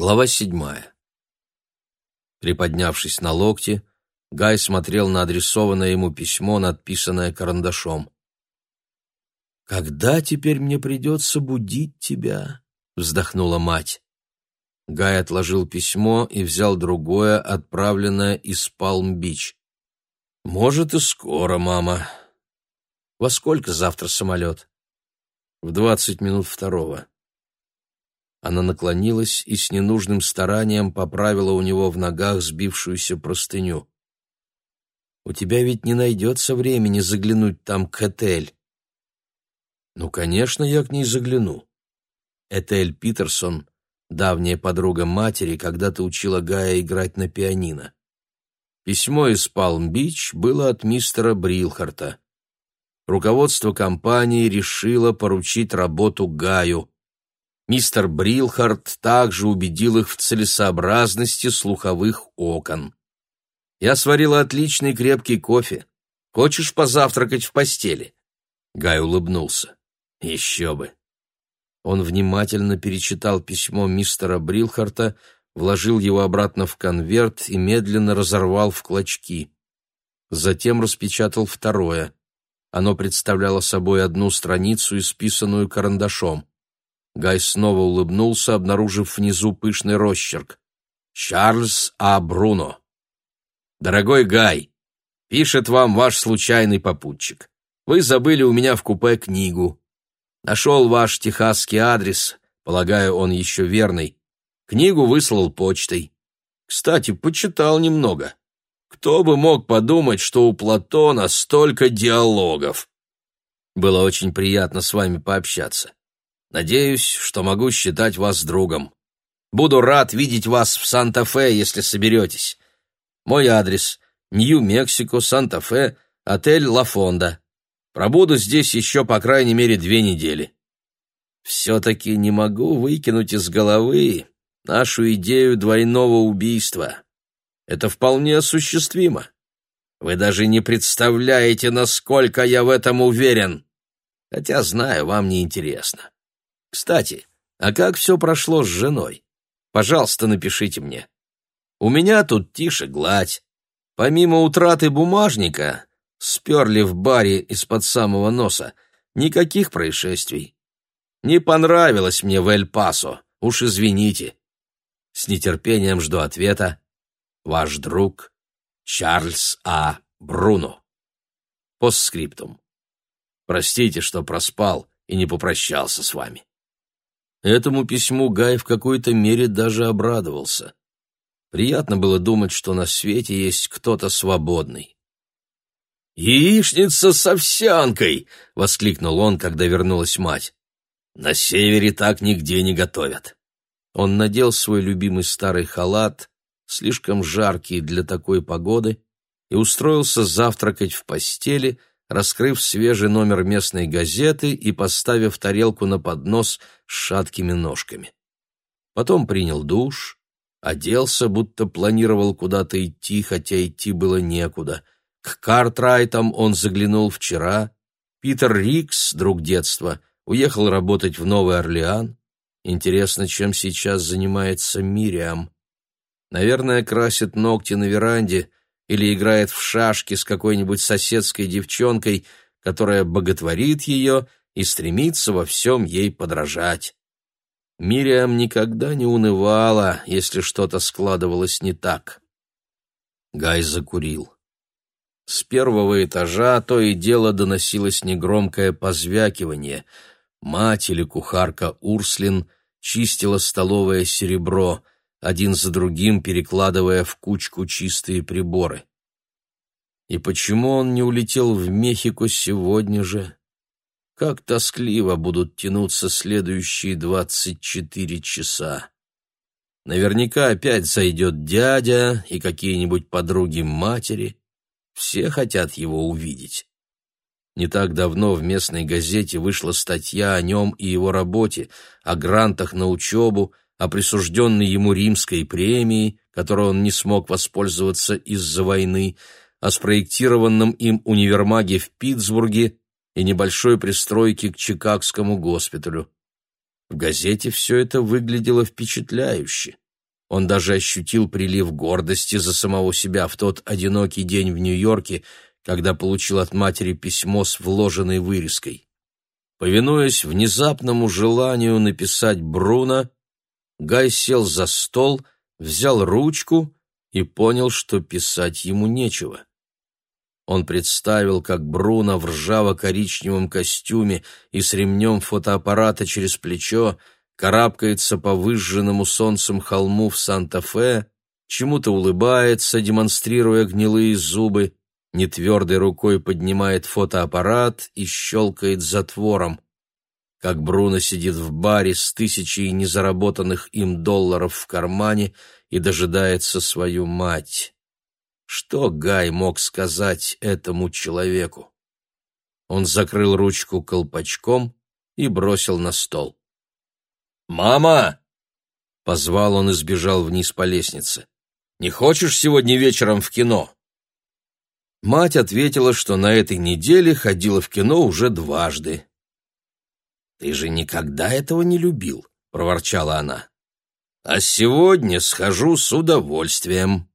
Глава седьмая. Приподнявшись на локте, Гай смотрел на адресованное ему письмо, надписанное карандашом. «Когда теперь мне придется будить тебя?» — вздохнула мать. Гай отложил письмо и взял другое, отправленное из Палм-Бич. «Может, и скоро, мама». «Во сколько завтра самолет?» «В двадцать минут второго». Она наклонилась и с ненужным старанием поправила у него в ногах сбившуюся простыню. «У тебя ведь не найдется времени заглянуть там к Этель». «Ну, конечно, я к ней загляну». Этель Питерсон давняя подруга матери, когда-то учила Гая играть на пианино. Письмо из Палм-Бич было от мистера Брилхарта. Руководство компании решило поручить работу Гаю. Мистер Брилхарт также убедил их в целесообразности слуховых окон. «Я сварила отличный крепкий кофе. Хочешь позавтракать в постели?» Гай улыбнулся. «Еще бы!» Он внимательно перечитал письмо мистера Брилхарта, вложил его обратно в конверт и медленно разорвал в клочки. Затем распечатал второе. Оно представляло собой одну страницу, исписанную карандашом. Гай снова улыбнулся, обнаружив внизу пышный росчерк. «Чарльз А. Бруно». «Дорогой Гай, пишет вам ваш случайный попутчик. Вы забыли у меня в купе книгу. Нашел ваш техасский адрес, полагаю, он еще верный. Книгу выслал почтой. Кстати, почитал немного. Кто бы мог подумать, что у Платона столько диалогов. Было очень приятно с вами пообщаться. Надеюсь, что могу считать вас другом. Буду рад видеть вас в Санта-Фе, если соберетесь. Мой адрес — Нью-Мексико, Санта-Фе, отель «Ла Фонда». Пробуду здесь еще, по крайней мере, две недели. Все-таки не могу выкинуть из головы нашу идею двойного убийства. Это вполне осуществимо. Вы даже не представляете, насколько я в этом уверен. Хотя, знаю, вам не интересно. Кстати, а как все прошло с женой? Пожалуйста, напишите мне. У меня тут тише гладь. Помимо утраты бумажника, сперли в баре из-под самого носа. Никаких происшествий. Не понравилось мне в Эль-Пасо, уж извините. С нетерпением жду ответа. Ваш друг Чарльз А. Бруно. Постскриптум. Простите, что проспал и не попрощался с вами. Этому письму Гай в какой-то мере даже обрадовался. Приятно было думать, что на свете есть кто-то свободный. «Яичница с овсянкой!» — воскликнул он, когда вернулась мать. «На севере так нигде не готовят». Он надел свой любимый старый халат, слишком жаркий для такой погоды, и устроился завтракать в постели, раскрыв свежий номер местной газеты и поставив тарелку на поднос с шаткими ножками. Потом принял душ, оделся, будто планировал куда-то идти, хотя идти было некуда — к Картрайтам он заглянул вчера. Питер Рикс, друг детства, уехал работать в Новый Орлеан. Интересно, чем сейчас занимается Мириам. Наверное, красит ногти на веранде или играет в шашки с какой-нибудь соседской девчонкой, которая боготворит ее и стремится во всем ей подражать. Мириам никогда не унывала, если что-то складывалось не так. Гай закурил. С первого этажа то и дело доносилось негромкое позвякивание. Мать или кухарка Урслин чистила столовое серебро, один за другим перекладывая в кучку чистые приборы. И почему он не улетел в Мехико сегодня же? Как тоскливо будут тянуться следующие двадцать четыре часа. Наверняка опять зайдет дядя и какие-нибудь подруги матери — все хотят его увидеть. Не так давно в местной газете вышла статья о нем и его работе, о грантах на учебу, о присужденной ему римской премии, которой он не смог воспользоваться из-за войны, о спроектированном им универмаге в Питтсбурге и небольшой пристройке к Чикагскому госпиталю. В газете все это выглядело впечатляюще, Он даже ощутил прилив гордости за самого себя в тот одинокий день в Нью-Йорке, когда получил от матери письмо с вложенной вырезкой. Повинуясь внезапному желанию написать Бруно, Гай сел за стол, взял ручку и понял, что писать ему нечего. Он представил, как Бруно в ржаво-коричневом костюме и с ремнем фотоаппарата через плечо карабкается по выжженному солнцем холму в Санта-Фе, чему-то улыбается, демонстрируя гнилые зубы, нетвердой рукой поднимает фотоаппарат и щелкает затвором. Как Бруно сидит в баре с тысячей незаработанных им долларов в кармане и дожидается свою мать. Что Гай мог сказать этому человеку? Он закрыл ручку колпачком и бросил на стол. «Мама!» — позвал он и сбежал вниз по лестнице. «Не хочешь сегодня вечером в кино?» Мать ответила, что на этой неделе ходила в кино уже дважды. «Ты же никогда этого не любил», — проворчала она. «А сегодня схожу с удовольствием».